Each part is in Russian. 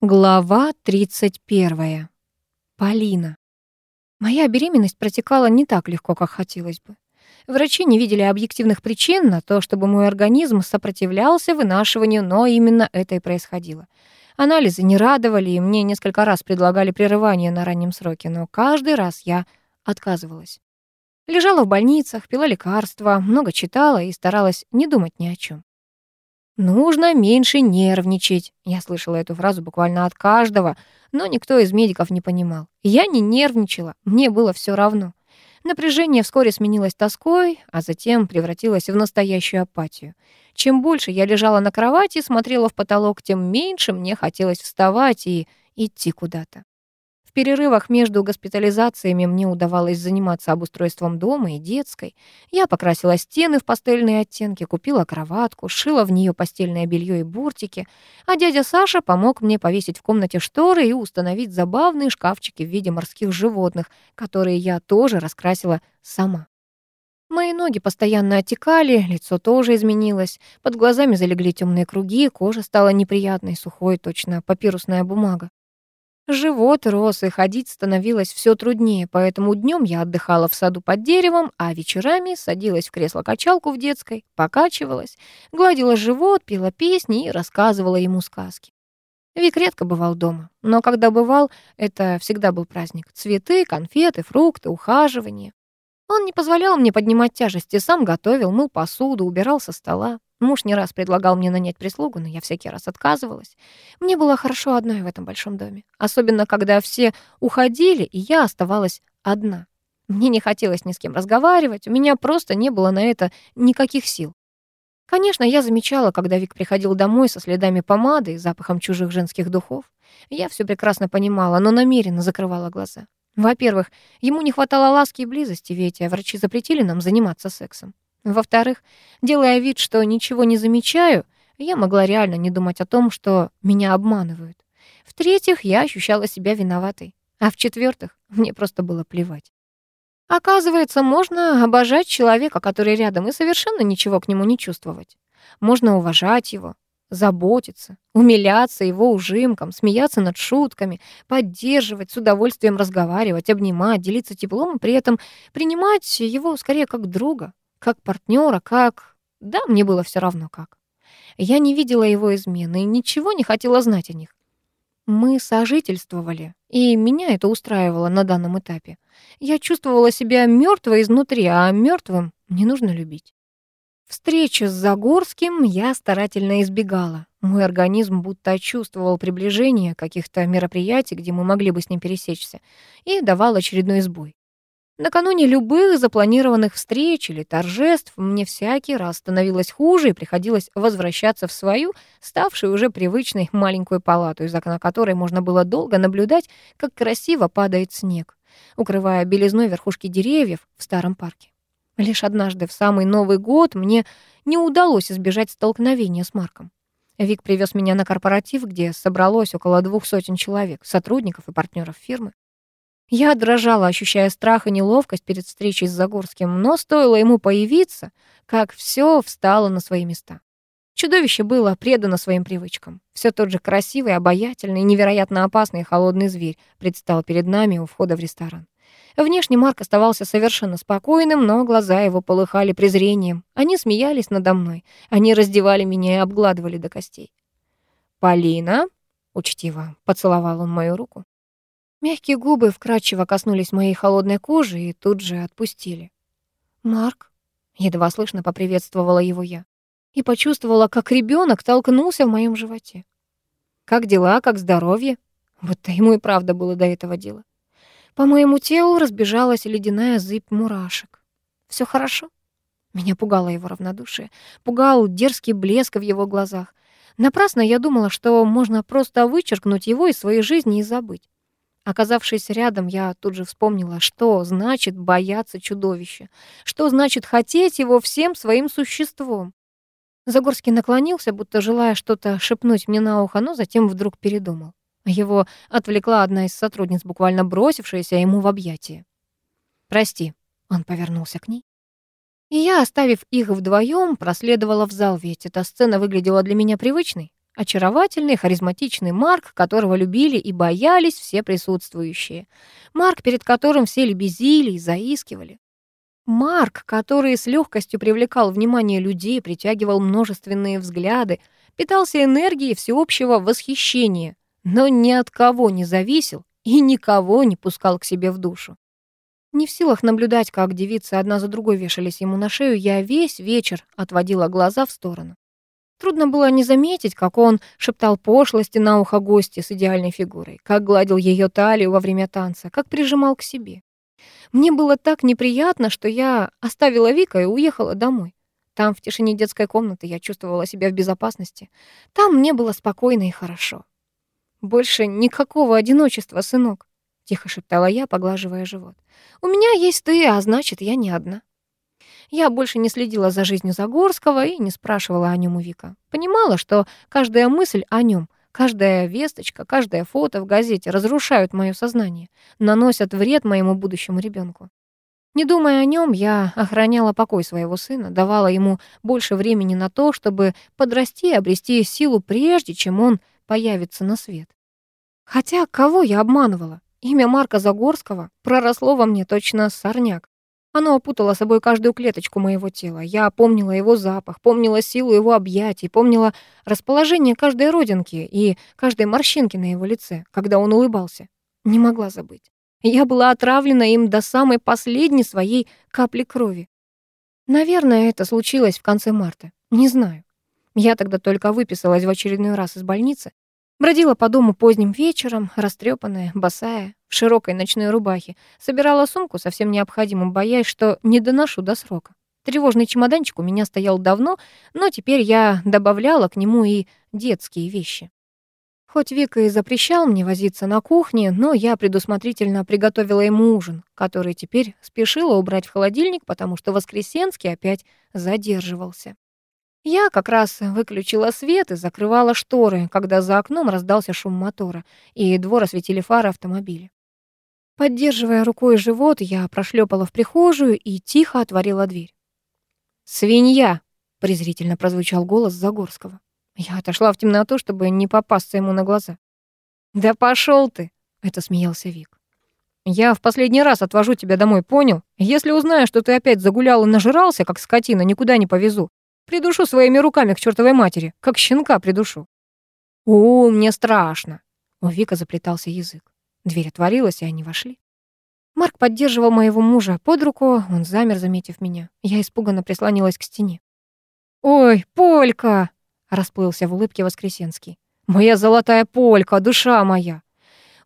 Глава 31. Полина. Моя беременность протекала не так легко, как хотелось бы. Врачи не видели объективных причин на то, чтобы мой организм сопротивлялся вынашиванию, но именно это и происходило. Анализы не радовали, и мне несколько раз предлагали прерывание на раннем сроке, но каждый раз я отказывалась. Лежала в больницах, пила лекарства, много читала и старалась не думать ни о чем. «Нужно меньше нервничать». Я слышала эту фразу буквально от каждого, но никто из медиков не понимал. Я не нервничала, мне было все равно. Напряжение вскоре сменилось тоской, а затем превратилось в настоящую апатию. Чем больше я лежала на кровати и смотрела в потолок, тем меньше мне хотелось вставать и идти куда-то перерывах между госпитализациями мне удавалось заниматься обустройством дома и детской. Я покрасила стены в пастельные оттенки, купила кроватку, шила в нее постельное белье и бортики, а дядя Саша помог мне повесить в комнате шторы и установить забавные шкафчики в виде морских животных, которые я тоже раскрасила сама. Мои ноги постоянно отекали, лицо тоже изменилось, под глазами залегли темные круги, кожа стала неприятной, сухой, точно папирусная бумага. Живот рос, и ходить становилось все труднее, поэтому днем я отдыхала в саду под деревом, а вечерами садилась в кресло-качалку в детской, покачивалась, гладила живот, пела песни и рассказывала ему сказки. Вик редко бывал дома, но когда бывал, это всегда был праздник. Цветы, конфеты, фрукты, ухаживание. Он не позволял мне поднимать тяжести, сам готовил, мыл посуду, убирал со стола. Муж не раз предлагал мне нанять прислугу, но я всякий раз отказывалась. Мне было хорошо одной в этом большом доме. Особенно, когда все уходили, и я оставалась одна. Мне не хотелось ни с кем разговаривать, у меня просто не было на это никаких сил. Конечно, я замечала, когда Вик приходил домой со следами помады и запахом чужих женских духов. Я все прекрасно понимала, но намеренно закрывала глаза. Во-первых, ему не хватало ласки и близости, ведь врачи запретили нам заниматься сексом. Во-вторых, делая вид, что ничего не замечаю, я могла реально не думать о том, что меня обманывают. В-третьих, я ощущала себя виноватой. А в-четвертых, мне просто было плевать. Оказывается, можно обожать человека, который рядом, и совершенно ничего к нему не чувствовать. Можно уважать его, заботиться, умиляться его ужимкам, смеяться над шутками, поддерживать, с удовольствием разговаривать, обнимать, делиться теплом и при этом принимать его скорее как друга, как партнера, как... Да, мне было все равно как. Я не видела его измены и ничего не хотела знать о них. Мы сожительствовали, и меня это устраивало на данном этапе. Я чувствовала себя мертвой изнутри, а мертвым не нужно любить. Встречу с Загорским я старательно избегала. Мой организм будто чувствовал приближение каких-то мероприятий, где мы могли бы с ним пересечься, и давал очередной сбой. Накануне любых запланированных встреч или торжеств мне всякий раз становилось хуже и приходилось возвращаться в свою, ставшую уже привычной маленькую палату, из окна которой можно было долго наблюдать, как красиво падает снег, укрывая белизной верхушки деревьев в старом парке. Лишь однажды в самый Новый год мне не удалось избежать столкновения с Марком. Вик привез меня на корпоратив, где собралось около двух сотен человек, сотрудников и партнеров фирмы. Я дрожала, ощущая страх и неловкость перед встречей с Загорским, но стоило ему появиться, как все встало на свои места. Чудовище было предано своим привычкам. Все тот же красивый, обаятельный, невероятно опасный и холодный зверь предстал перед нами у входа в ресторан. Внешне Марк оставался совершенно спокойным, но глаза его полыхали презрением. Они смеялись надо мной. Они раздевали меня и обгладывали до костей. «Полина?» — учтиво поцеловал он мою руку. Мягкие губы вкрадчиво коснулись моей холодной кожи и тут же отпустили. «Марк?» — едва слышно поприветствовала его я. И почувствовала, как ребенок толкнулся в моем животе. «Как дела, как здоровье?» Будто ему и правда было до этого дела. По моему телу разбежалась ледяная зыбь мурашек. Все хорошо?» Меня пугало его равнодушие, пугал дерзкий блеск в его глазах. Напрасно я думала, что можно просто вычеркнуть его из своей жизни и забыть. Оказавшись рядом, я тут же вспомнила, что значит бояться чудовища, что значит хотеть его всем своим существом. Загорский наклонился, будто желая что-то шепнуть мне на ухо, но затем вдруг передумал. Его отвлекла одна из сотрудниц, буквально бросившаяся ему в объятия. «Прости», — он повернулся к ней. И я, оставив их вдвоем, проследовала в зал, ведь эта сцена выглядела для меня привычной. Очаровательный, харизматичный Марк, которого любили и боялись все присутствующие. Марк, перед которым все лебезили и заискивали. Марк, который с легкостью привлекал внимание людей, притягивал множественные взгляды, питался энергией всеобщего восхищения, но ни от кого не зависел и никого не пускал к себе в душу. Не в силах наблюдать, как девицы одна за другой вешались ему на шею, я весь вечер отводила глаза в сторону. Трудно было не заметить, как он шептал пошлости на ухо гости с идеальной фигурой, как гладил ее талию во время танца, как прижимал к себе. Мне было так неприятно, что я оставила Вика и уехала домой. Там, в тишине детской комнаты, я чувствовала себя в безопасности. Там мне было спокойно и хорошо. «Больше никакого одиночества, сынок», — тихо шептала я, поглаживая живот. «У меня есть ты, а значит, я не одна». Я больше не следила за жизнью Загорского и не спрашивала о нем у Вика. Понимала, что каждая мысль о нем, каждая весточка, каждое фото в газете разрушают мое сознание, наносят вред моему будущему ребенку. Не думая о нем, я охраняла покой своего сына, давала ему больше времени на то, чтобы подрасти и обрести силу прежде, чем он появится на свет. Хотя кого я обманывала? Имя Марка Загорского проросло во мне точно сорняк. Оно опутало собой каждую клеточку моего тела. Я помнила его запах, помнила силу его объятий, помнила расположение каждой родинки и каждой морщинки на его лице, когда он улыбался. Не могла забыть. Я была отравлена им до самой последней своей капли крови. Наверное, это случилось в конце марта. Не знаю. Я тогда только выписалась в очередной раз из больницы, Бродила по дому поздним вечером, растрепанная, босая, в широкой ночной рубахе. Собирала сумку совсем необходимым, боясь, что не доношу до срока. Тревожный чемоданчик у меня стоял давно, но теперь я добавляла к нему и детские вещи. Хоть Вика и запрещал мне возиться на кухне, но я предусмотрительно приготовила ему ужин, который теперь спешила убрать в холодильник, потому что Воскресенский опять задерживался. Я как раз выключила свет и закрывала шторы, когда за окном раздался шум мотора, и двор осветили фары автомобиля. Поддерживая рукой живот, я прошлепала в прихожую и тихо отворила дверь. «Свинья!» — презрительно прозвучал голос Загорского. Я отошла в темноту, чтобы не попасться ему на глаза. «Да пошел ты!» — это смеялся Вик. «Я в последний раз отвожу тебя домой, понял? Если узнаю, что ты опять загулял и нажрался, как скотина, никуда не повезу. Придушу своими руками к чертовой матери, как щенка придушу. О, мне страшно. У Вика заплетался язык. Дверь отворилась, и они вошли. Марк поддерживал моего мужа под руку, он замер, заметив меня. Я испуганно прислонилась к стене. «Ой, Полька!» — расплылся в улыбке Воскресенский. «Моя золотая Полька, душа моя!»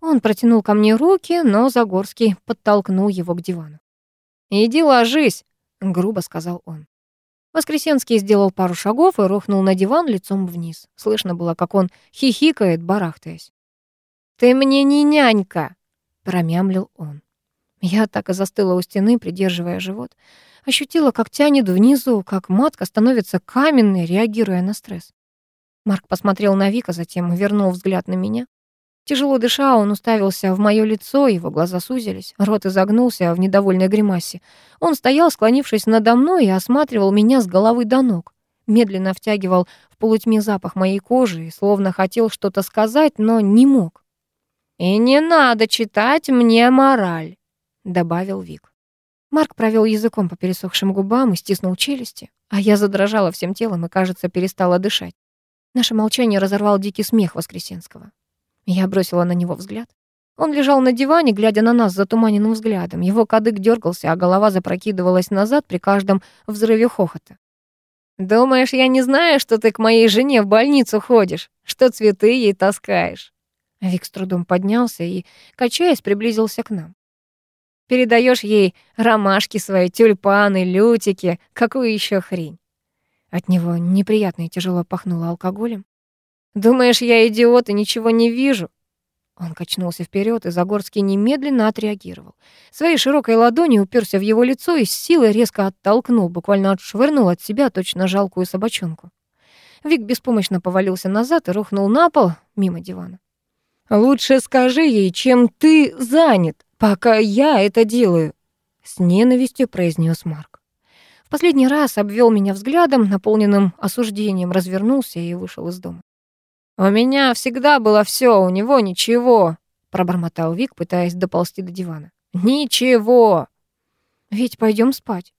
Он протянул ко мне руки, но Загорский подтолкнул его к дивану. «Иди ложись», — грубо сказал он. Воскресенский сделал пару шагов и рухнул на диван лицом вниз. Слышно было, как он хихикает, барахтаясь. «Ты мне не нянька!» — промямлил он. Я так и застыла у стены, придерживая живот. Ощутила, как тянет внизу, как матка становится каменной, реагируя на стресс. Марк посмотрел на Вика, затем вернул взгляд на меня. Тяжело дыша, он уставился в моё лицо, его глаза сузились, рот изогнулся в недовольной гримасе. Он стоял, склонившись надо мной, и осматривал меня с головы до ног. Медленно втягивал в полутьме запах моей кожи и словно хотел что-то сказать, но не мог. «И не надо читать мне мораль», — добавил Вик. Марк провел языком по пересохшим губам и стиснул челюсти, а я задрожала всем телом и, кажется, перестала дышать. Наше молчание разорвал дикий смех Воскресенского. Я бросила на него взгляд. Он лежал на диване, глядя на нас затуманенным взглядом. Его кадык дергался, а голова запрокидывалась назад при каждом взрыве хохота. «Думаешь, я не знаю, что ты к моей жене в больницу ходишь, что цветы ей таскаешь?» Вик с трудом поднялся и, качаясь, приблизился к нам. «Передаешь ей ромашки свои, тюльпаны, лютики, какую еще хрень?» От него неприятно и тяжело пахнуло алкоголем. Думаешь, я идиот и ничего не вижу? Он качнулся вперед, и Загорский немедленно отреагировал. Своей широкой ладонью уперся в его лицо и с силой резко оттолкнул, буквально отшвырнул от себя точно жалкую собачонку. Вик беспомощно повалился назад и рухнул на пол мимо дивана. «Лучше скажи ей, чем ты занят, пока я это делаю», — с ненавистью произнес Марк. В последний раз обвел меня взглядом, наполненным осуждением, развернулся и вышел из дома. «У меня всегда было все, у него ничего», — пробормотал Вик, пытаясь доползти до дивана. «Ничего!» «Ведь пойдем спать».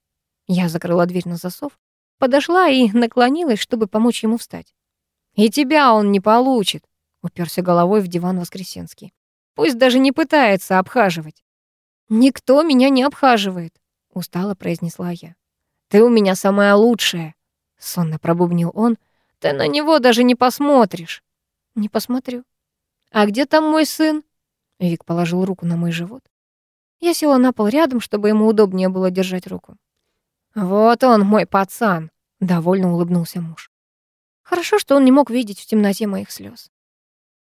Я закрыла дверь на засов, подошла и наклонилась, чтобы помочь ему встать. «И тебя он не получит», — уперся головой в диван Воскресенский. «Пусть даже не пытается обхаживать». «Никто меня не обхаживает», — устало произнесла я. «Ты у меня самая лучшая», — сонно пробубнил он. «Ты на него даже не посмотришь». «Не посмотрю». «А где там мой сын?» Вик положил руку на мой живот. Я села на пол рядом, чтобы ему удобнее было держать руку. «Вот он, мой пацан», — довольно улыбнулся муж. Хорошо, что он не мог видеть в темноте моих слез.